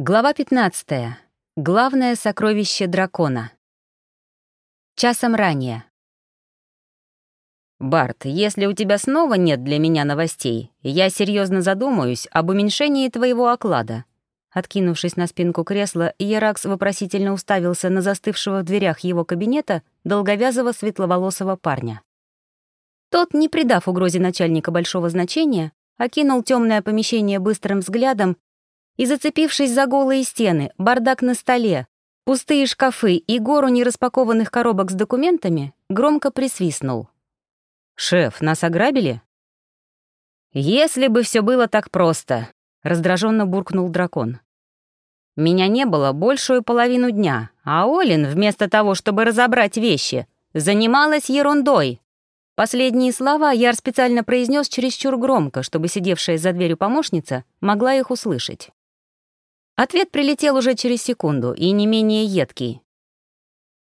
Глава 15. Главное сокровище дракона. Часом ранее. «Барт, если у тебя снова нет для меня новостей, я серьезно задумаюсь об уменьшении твоего оклада». Откинувшись на спинку кресла, Еракс вопросительно уставился на застывшего в дверях его кабинета долговязого светловолосого парня. Тот, не придав угрозе начальника большого значения, окинул темное помещение быстрым взглядом и, зацепившись за голые стены, бардак на столе, пустые шкафы и гору нераспакованных коробок с документами, громко присвистнул. «Шеф, нас ограбили?» «Если бы все было так просто», — раздраженно буркнул дракон. «Меня не было большую половину дня, а Олин, вместо того, чтобы разобрать вещи, занималась ерундой». Последние слова Яр специально произнес чересчур громко, чтобы сидевшая за дверью помощница могла их услышать. Ответ прилетел уже через секунду и не менее едкий.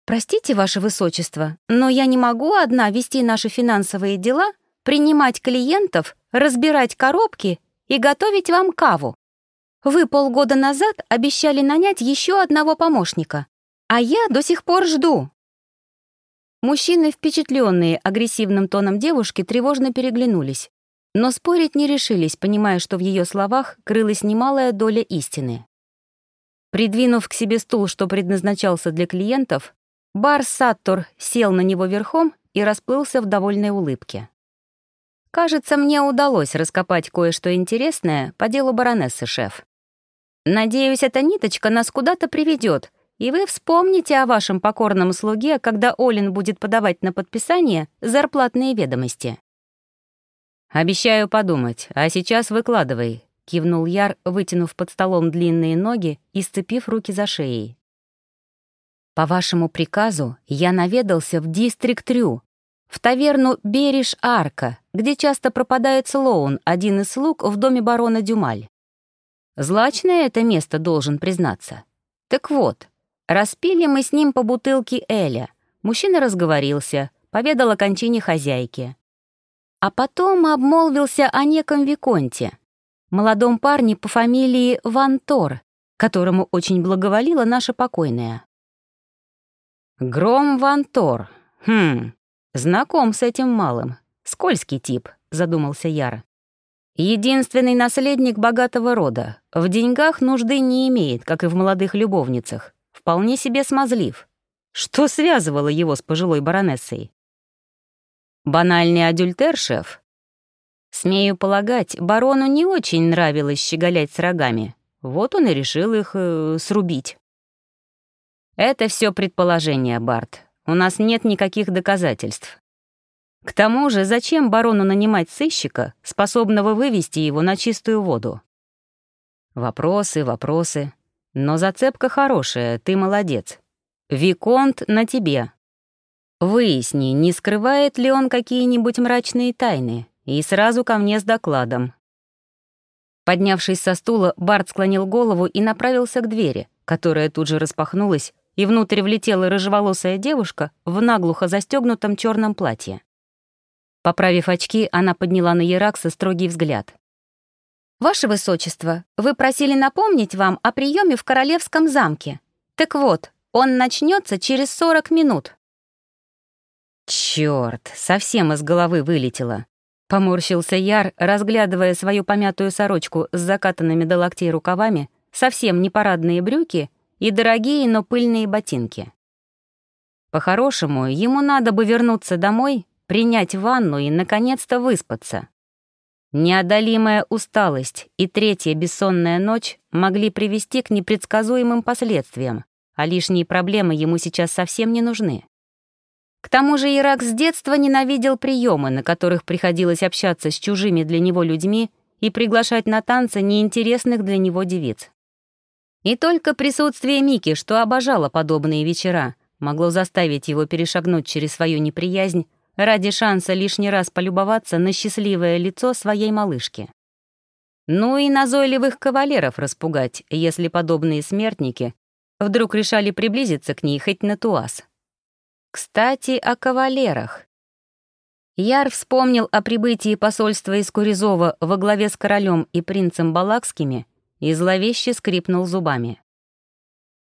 «Простите, Ваше Высочество, но я не могу одна вести наши финансовые дела, принимать клиентов, разбирать коробки и готовить вам каву. Вы полгода назад обещали нанять еще одного помощника, а я до сих пор жду». Мужчины, впечатленные агрессивным тоном девушки, тревожно переглянулись, но спорить не решились, понимая, что в ее словах крылась немалая доля истины. Придвинув к себе стул, что предназначался для клиентов, Бар Саттор сел на него верхом и расплылся в довольной улыбке. «Кажется, мне удалось раскопать кое-что интересное по делу баронессы, шеф. Надеюсь, эта ниточка нас куда-то приведет, и вы вспомните о вашем покорном слуге, когда Олин будет подавать на подписание зарплатные ведомости». «Обещаю подумать, а сейчас выкладывай, кивнул Яр, вытянув под столом длинные ноги и сцепив руки за шеей. «По вашему приказу я наведался в Дистрикт-Трю, в таверну Бериш-Арка, где часто пропадает Слоун, один из слуг в доме барона Дюмаль. Злачное это место, должен признаться. Так вот, распили мы с ним по бутылке Эля. Мужчина разговорился, поведал о кончине хозяйки. А потом обмолвился о неком Виконте, молодом парне по фамилии Вантор, которому очень благоволила наша покойная. «Гром Вантор. Хм, знаком с этим малым. Скользкий тип», — задумался Яр. «Единственный наследник богатого рода. В деньгах нужды не имеет, как и в молодых любовницах. Вполне себе смазлив. Что связывало его с пожилой баронессой? Банальный адюльтер, шеф? Смею полагать, барону не очень нравилось щеголять с рогами. Вот он и решил их э, срубить. Это все предположение, Барт. У нас нет никаких доказательств. К тому же, зачем барону нанимать сыщика, способного вывести его на чистую воду? Вопросы, вопросы. Но зацепка хорошая, ты молодец. Виконт на тебе. Выясни, не скрывает ли он какие-нибудь мрачные тайны, и сразу ко мне с докладом. Поднявшись со стула, Барт склонил голову и направился к двери, которая тут же распахнулась, и внутрь влетела рыжеволосая девушка в наглухо застегнутом черном платье. Поправив очки, она подняла на Еракса строгий взгляд. «Ваше Высочество, вы просили напомнить вам о приеме в Королевском замке. Так вот, он начнется через 40 минут». Черт, совсем из головы вылетело. Поморщился Яр, разглядывая свою помятую сорочку с закатанными до локтей рукавами, совсем не парадные брюки и дорогие, но пыльные ботинки. По-хорошему, ему надо бы вернуться домой, принять ванну и, наконец-то, выспаться. Неодолимая усталость и третья бессонная ночь могли привести к непредсказуемым последствиям, а лишние проблемы ему сейчас совсем не нужны. К тому же Ирак с детства ненавидел приемы, на которых приходилось общаться с чужими для него людьми и приглашать на танцы неинтересных для него девиц. И только присутствие Мики, что обожала подобные вечера, могло заставить его перешагнуть через свою неприязнь ради шанса лишний раз полюбоваться на счастливое лицо своей малышки. Ну и назойливых кавалеров распугать, если подобные смертники вдруг решали приблизиться к ней хоть на туаз. Кстати, о кавалерах. Яр вспомнил о прибытии посольства из Куризова во главе с королем и принцем Балакскими и зловеще скрипнул зубами.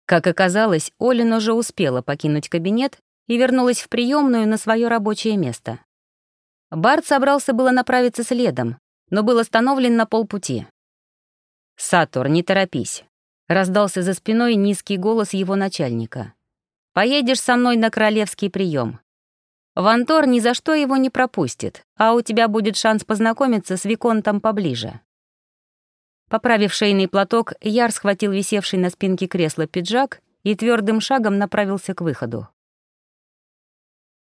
Как оказалось, Олин уже успела покинуть кабинет и вернулась в приемную на свое рабочее место. Барт собрался было направиться следом, но был остановлен на полпути. «Сатур, не торопись», — раздался за спиной низкий голос его начальника. «Поедешь со мной на королевский прием. Вантор ни за что его не пропустит, а у тебя будет шанс познакомиться с Виконтом поближе». Поправив шейный платок, Яр схватил висевший на спинке кресла пиджак и твердым шагом направился к выходу.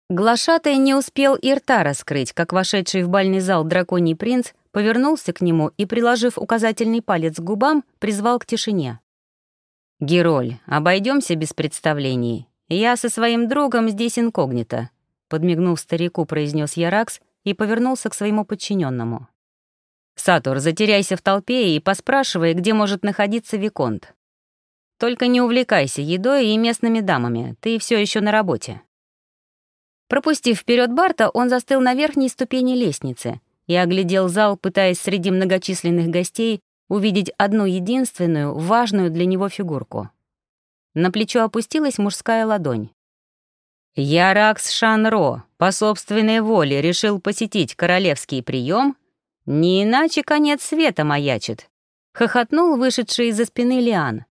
Глашатай не успел и рта раскрыть, как вошедший в бальный зал драконий принц повернулся к нему и, приложив указательный палец к губам, призвал к тишине. «Героль, обойдемся без представлений. Я со своим другом здесь инкогнито», — подмигнув старику, произнес Яракс и повернулся к своему подчиненному. «Сатур, затеряйся в толпе и поспрашивай, где может находиться Виконт. Только не увлекайся едой и местными дамами, ты все еще на работе». Пропустив вперед Барта, он застыл на верхней ступени лестницы и оглядел зал, пытаясь среди многочисленных гостей увидеть одну единственную, важную для него фигурку. На плечо опустилась мужская ладонь. «Я Ракс Шанро, по собственной воле решил посетить королевский прием, не иначе конец света маячит», — хохотнул вышедший из-за спины Лиан.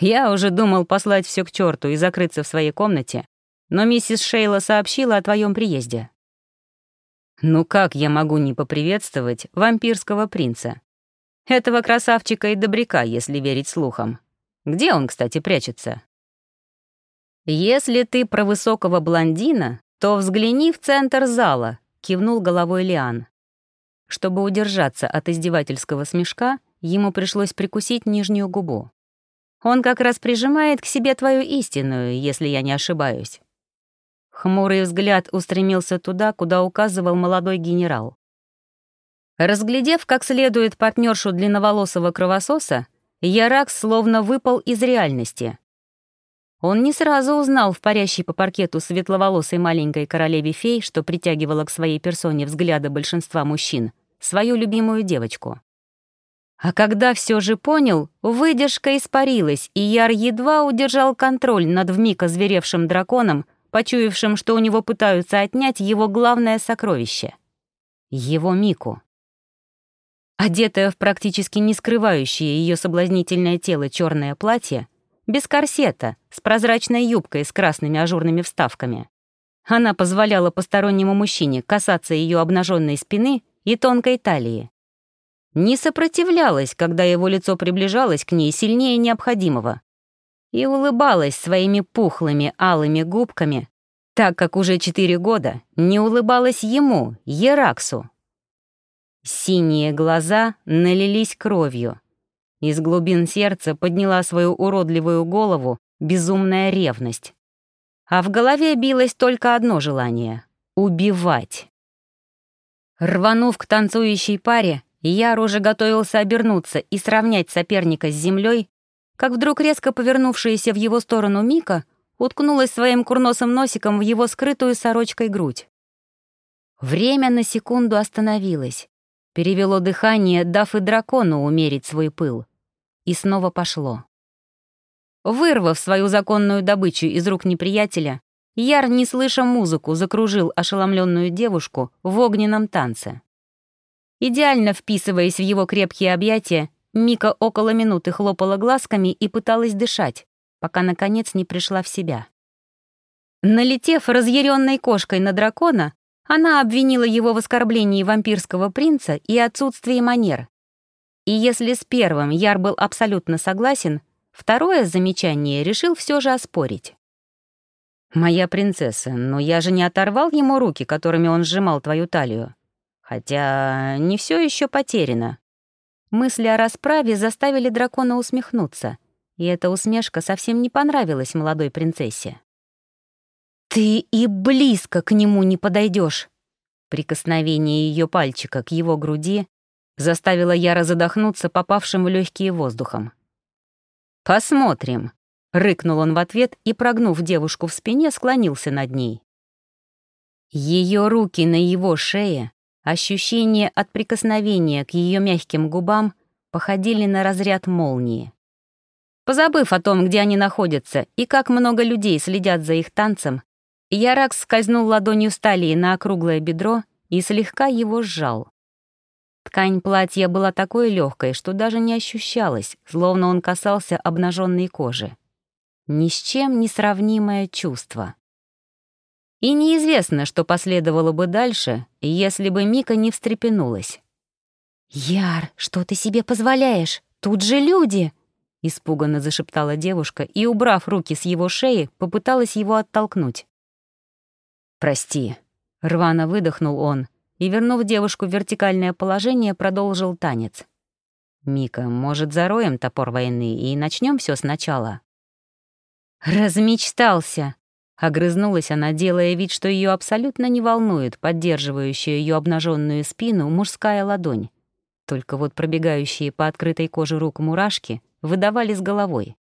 «Я уже думал послать все к черту и закрыться в своей комнате, но миссис Шейла сообщила о твоем приезде». «Ну как я могу не поприветствовать вампирского принца? Этого красавчика и добряка, если верить слухам. Где он, кстати, прячется?» «Если ты про высокого блондина, то взгляни в центр зала», — кивнул головой Лиан. Чтобы удержаться от издевательского смешка, ему пришлось прикусить нижнюю губу. «Он как раз прижимает к себе твою истинную, если я не ошибаюсь». Хмурый взгляд устремился туда, куда указывал молодой генерал. Разглядев как следует партнершу длинноволосого кровососа, Ярак словно выпал из реальности. Он не сразу узнал в парящей по паркету светловолосой маленькой королеве фей, что притягивала к своей персоне взгляды большинства мужчин, свою любимую девочку. А когда все же понял, выдержка испарилась, и Яр едва удержал контроль над вмиг озверевшим драконом, почуявшим, что у него пытаются отнять его главное сокровище — его Мику. Одетая в практически не скрывающее ее соблазнительное тело черное платье, без корсета, с прозрачной юбкой с красными ажурными вставками, она позволяла постороннему мужчине касаться ее обнаженной спины и тонкой талии. Не сопротивлялась, когда его лицо приближалось к ней сильнее необходимого, и улыбалась своими пухлыми алыми губками, так как уже четыре года не улыбалась ему, Ераксу. Синие глаза налились кровью. Из глубин сердца подняла свою уродливую голову безумная ревность. А в голове билось только одно желание — убивать. Рванув к танцующей паре, Яр уже готовился обернуться и сравнять соперника с землей, как вдруг резко повернувшаяся в его сторону Мика уткнулась своим курносым носиком в его скрытую сорочкой грудь. Время на секунду остановилось, перевело дыхание, дав и дракону умерить свой пыл. И снова пошло. Вырвав свою законную добычу из рук неприятеля, Яр, не слыша музыку, закружил ошеломленную девушку в огненном танце. Идеально вписываясь в его крепкие объятия, Мика около минуты хлопала глазками и пыталась дышать, пока, наконец, не пришла в себя. Налетев разъяренной кошкой на дракона, она обвинила его в оскорблении вампирского принца и отсутствии манер. И если с первым Яр был абсолютно согласен, второе замечание решил все же оспорить. «Моя принцесса, но я же не оторвал ему руки, которыми он сжимал твою талию. Хотя не все еще потеряно. Мысли о расправе заставили дракона усмехнуться, и эта усмешка совсем не понравилась молодой принцессе. «Ты и близко к нему не подойдешь. Прикосновение ее пальчика к его груди заставило Яра задохнуться попавшим в легкие воздухом. «Посмотрим», — рыкнул он в ответ и, прогнув девушку в спине, склонился над ней. Ее руки на его шее Ощущение от прикосновения к ее мягким губам походили на разряд молнии. Позабыв о том, где они находятся и как много людей следят за их танцем, Яракс скользнул ладонью стали на округлое бедро и слегка его сжал. Ткань платья была такой легкой, что даже не ощущалась, словно он касался обнаженной кожи. Ни с чем не сравнимое чувство. И неизвестно, что последовало бы дальше, если бы Мика не встрепенулась. «Яр, что ты себе позволяешь? Тут же люди!» Испуганно зашептала девушка и, убрав руки с его шеи, попыталась его оттолкнуть. «Прости», — рвано выдохнул он и, вернув девушку в вертикальное положение, продолжил танец. «Мика, может, зароем топор войны и начнем все сначала?» «Размечтался!» — огрызнулась она, делая вид, что ее абсолютно не волнует поддерживающая ее обнаженную спину мужская ладонь. Только вот пробегающие по открытой коже рук мурашки выдавали с головой.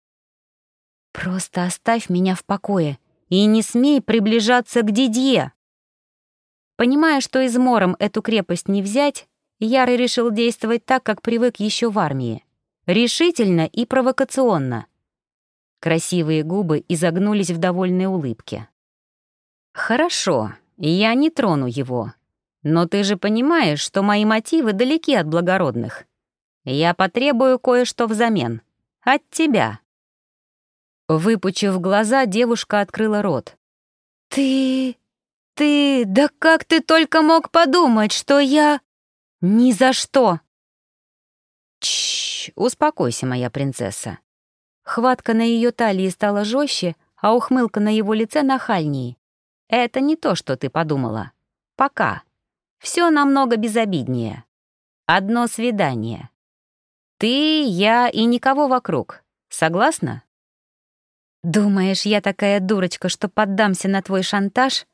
«Просто оставь меня в покое и не смей приближаться к Дидье!» Понимая, что измором эту крепость не взять, Ярый решил действовать так, как привык еще в армии. Решительно и провокационно. Красивые губы изогнулись в довольной улыбке. «Хорошо, я не трону его. Но ты же понимаешь, что мои мотивы далеки от благородных. Я потребую кое-что взамен. От тебя». Выпучив глаза, девушка открыла рот. «Ты... ты... да как ты только мог подумать, что я...» «Ни за что!» Чш, успокойся, моя принцесса. Хватка на ее талии стала жестче, а ухмылка на его лице нахальнее. Это не то, что ты подумала. Пока. Все намного безобиднее. Одно свидание. Ты, я и никого вокруг. Согласна? Думаешь, я такая дурочка, что поддамся на твой шантаж?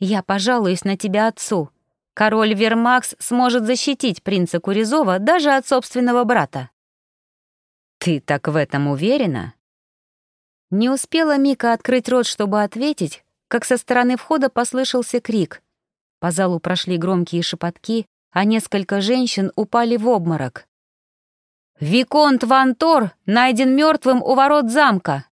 Я пожалуюсь на тебя отцу. Король Вермакс сможет защитить принца Куризова даже от собственного брата. Ты так в этом уверена? Не успела Мика открыть рот, чтобы ответить, как со стороны входа послышался крик. По залу прошли громкие шепотки, а несколько женщин упали в обморок. «Виконт Вантор найден мертвым у ворот замка!»